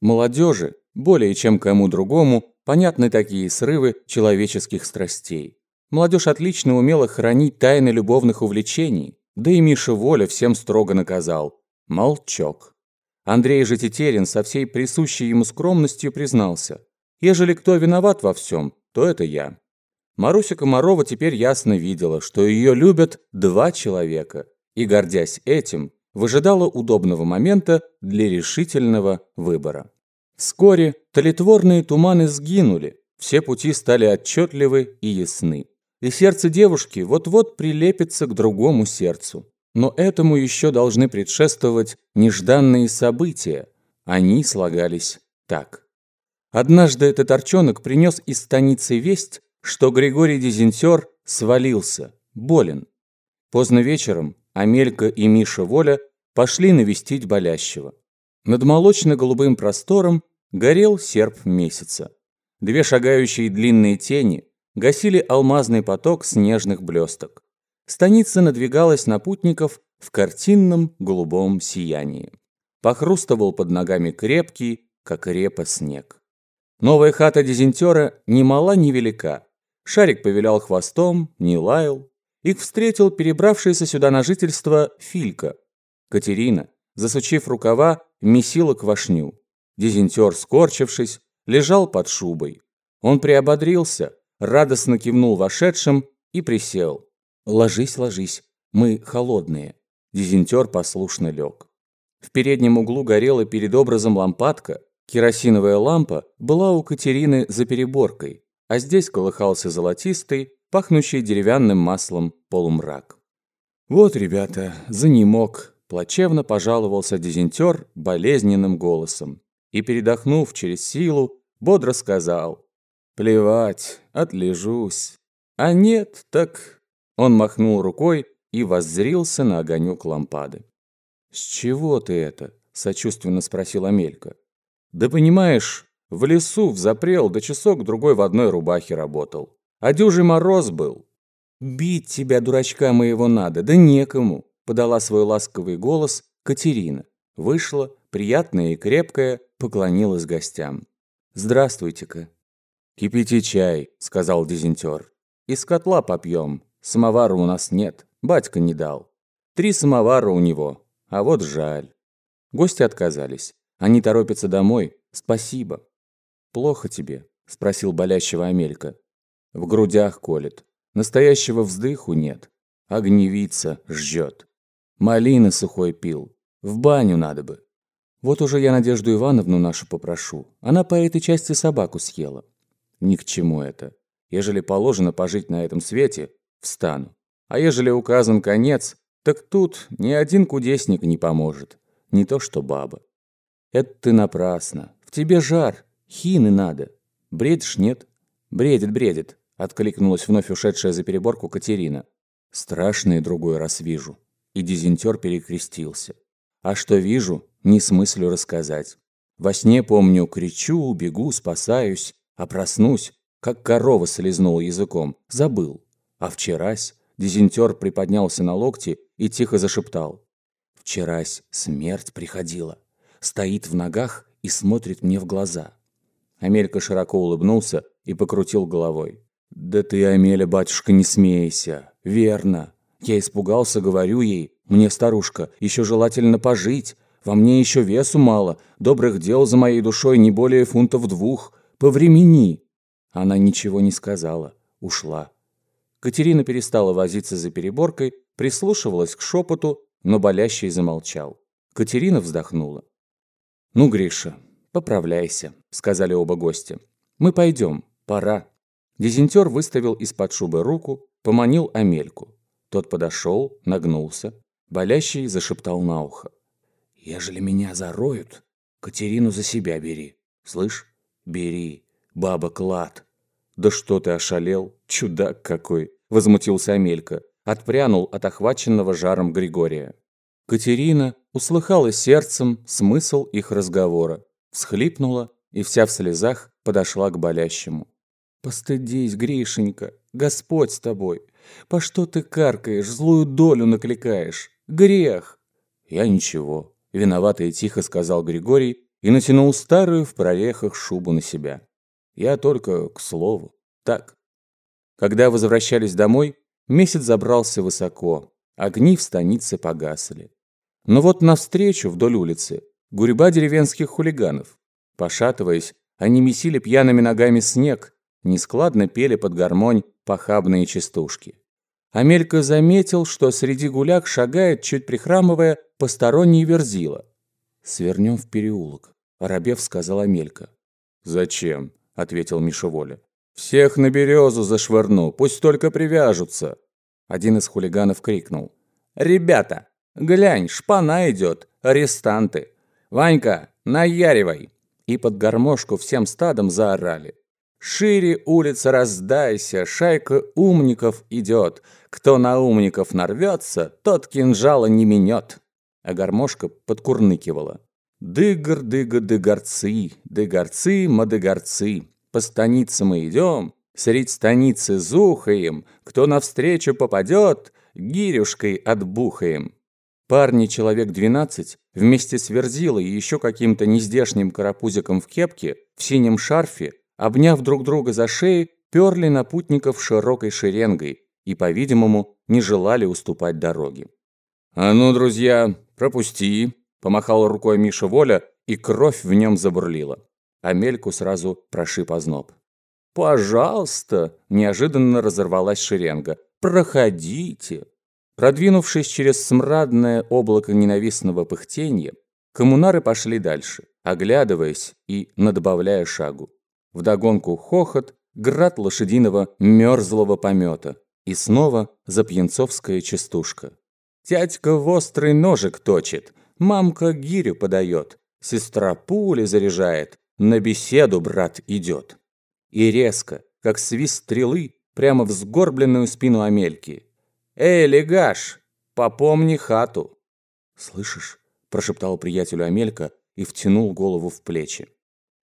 Молодежи, более чем кому другому, понятны такие срывы человеческих страстей. Молодежь отлично умела хранить тайны любовных увлечений, да и Миша Воля всем строго наказал. Молчок. Андрей же Тетерин со всей присущей ему скромностью признался. Ежели кто виноват во всем, то это я. Маруся Комарова теперь ясно видела, что ее любят два человека, и, гордясь этим, выжидала удобного момента для решительного выбора. Вскоре толетворные туманы сгинули, все пути стали отчетливы и ясны. И сердце девушки вот-вот прилепится к другому сердцу. Но этому еще должны предшествовать нежданные события. Они слагались так. Однажды этот арчонок принес из станицы весть, что Григорий Дезентер свалился, болен. Поздно вечером Амелька и Миша Воля пошли навестить болящего. Над молочно-голубым простором горел серп месяца. Две шагающие длинные тени гасили алмазный поток снежных блесток. Станица надвигалась на путников в картинном голубом сиянии. Похрустывал под ногами крепкий, как репа, снег. Новая хата дизентера ни мала, ни велика. Шарик повилял хвостом, не лаял. Их встретил перебравшаяся сюда на жительство Филька. Катерина, засучив рукава, месила квашню. Дизентер, скорчившись, лежал под шубой. Он приободрился, радостно кивнул вошедшим и присел. «Ложись, ложись, мы холодные». Дизентер послушно лег. В переднем углу горела перед образом лампадка. Керосиновая лампа была у Катерины за переборкой, а здесь колыхался золотистый, пахнущий деревянным маслом полумрак. «Вот, ребята, занемог», – плачевно пожаловался дизентер болезненным голосом и, передохнув через силу, бодро сказал «Плевать, отлежусь». А нет, так...» Он махнул рукой и воззрился на огонек лампады. «С чего ты это?» – сочувственно спросил Амелька. «Да понимаешь, в лесу взапрел, да часок-другой в одной рубахе работал. А дюжий мороз был. Бить тебя, дурачка моего, надо, да некому, подала свой ласковый голос Катерина. Вышла, приятная и крепкая, поклонилась гостям. «Здравствуйте-ка». «Кипите чай», — сказал дизентер. «Из котла попьем. Самовара у нас нет, батька не дал. Три самовара у него, а вот жаль». Гости отказались. Они торопятся домой. Спасибо. «Плохо тебе?» – спросил болящего Амелька. «В грудях колет. Настоящего вздыху нет. Огневица жжет. Малины сухой пил. В баню надо бы. Вот уже я Надежду Ивановну нашу попрошу. Она по этой части собаку съела. Ни к чему это. Ежели положено пожить на этом свете, встану. А ежели указан конец, так тут ни один кудесник не поможет. Не то что баба. Это ты напрасно. В тебе жар. Хины надо. Бредишь, нет? Бредит, бредит, откликнулась вновь ушедшая за переборку Катерина. Страшное другой раз вижу. И дизентер перекрестился. А что вижу, не смыслю рассказать. Во сне, помню, кричу, бегу, спасаюсь, а проснусь, как корова слезнула языком. Забыл. А вчерась дизентер приподнялся на локти и тихо зашептал. Вчерась смерть приходила. Стоит в ногах и смотрит мне в глаза. Амелька широко улыбнулся и покрутил головой. «Да ты, Амеля, батюшка, не смейся. Верно. Я испугался, говорю ей. Мне, старушка, еще желательно пожить. Во мне еще весу мало. Добрых дел за моей душой не более фунтов двух. Повремени». Она ничего не сказала. Ушла. Катерина перестала возиться за переборкой, прислушивалась к шепоту, но болящий замолчал. Катерина вздохнула. «Ну, Гриша, «Поправляйся», — сказали оба гостя. «Мы пойдем, пора». Дизентер выставил из-под шубы руку, поманил Амельку. Тот подошел, нагнулся. Болящий зашептал на ухо. «Ежели меня зароют, Катерину за себя бери. Слышь, бери, баба клад». «Да что ты ошалел, чудак какой!» — возмутился Амелька. Отпрянул от охваченного жаром Григория. Катерина услыхала сердцем смысл их разговора всхлипнула и вся в слезах подошла к болящему. «Постыдись, Гришенька, Господь с тобой! По что ты каркаешь, злую долю накликаешь? Грех!» «Я ничего», — виновато и тихо сказал Григорий и натянул старую в прорехах шубу на себя. Я только к слову. Так. Когда возвращались домой, месяц забрался высоко, огни в станице погасли. Но вот навстречу вдоль улицы гурьба деревенских хулиганов. Пошатываясь, они месили пьяными ногами снег, нескладно пели под гармонь похабные частушки. Амелька заметил, что среди гуляк шагает, чуть прихрамывая, посторонний верзила. «Свернем в переулок», – Воробев сказал Амелька. «Зачем?» – ответил Миша Воля. «Всех на березу зашвырну, пусть только привяжутся!» Один из хулиганов крикнул. «Ребята, глянь, шпана идет, арестанты! Ванька, наяривай!» И под гармошку всем стадом заорали. «Шире улица раздайся, шайка умников идет. Кто на умников нарвется, тот кинжала не минет!» А гармошка подкурныкивала. «Дыгр-дыга-дыгорцы, дыгорцы, мадыгорцы!» По станице мы идем, средь станицы зухаем, кто навстречу попадет, гирюшкой отбухаем. Парни человек двенадцать вместе с Верзилой и еще каким-то нездешним карапузиком в кепке, в синем шарфе, обняв друг друга за шеи, перли на путников широкой шеренгой и, по-видимому, не желали уступать дороги. «А ну, друзья, пропусти!» – помахал рукой Миша Воля, и кровь в нем забурлила. Амельку сразу прошиб озноб. «Пожалуйста!» – неожиданно разорвалась шеренга. «Проходите!» Продвинувшись через смрадное облако ненавистного пыхтенья, коммунары пошли дальше, оглядываясь и надбавляя шагу. Вдогонку хохот, град лошадиного мерзлого помета и снова запьянцовская частушка. Тятька в острый ножик точит, мамка гирю подает, сестра пули заряжает, на беседу, брат, идет. И резко, как свист стрелы, прямо в сгорбленную спину Амельки. «Эй, легаш, попомни хату!» «Слышишь?» – прошептал приятелю Амелька и втянул голову в плечи.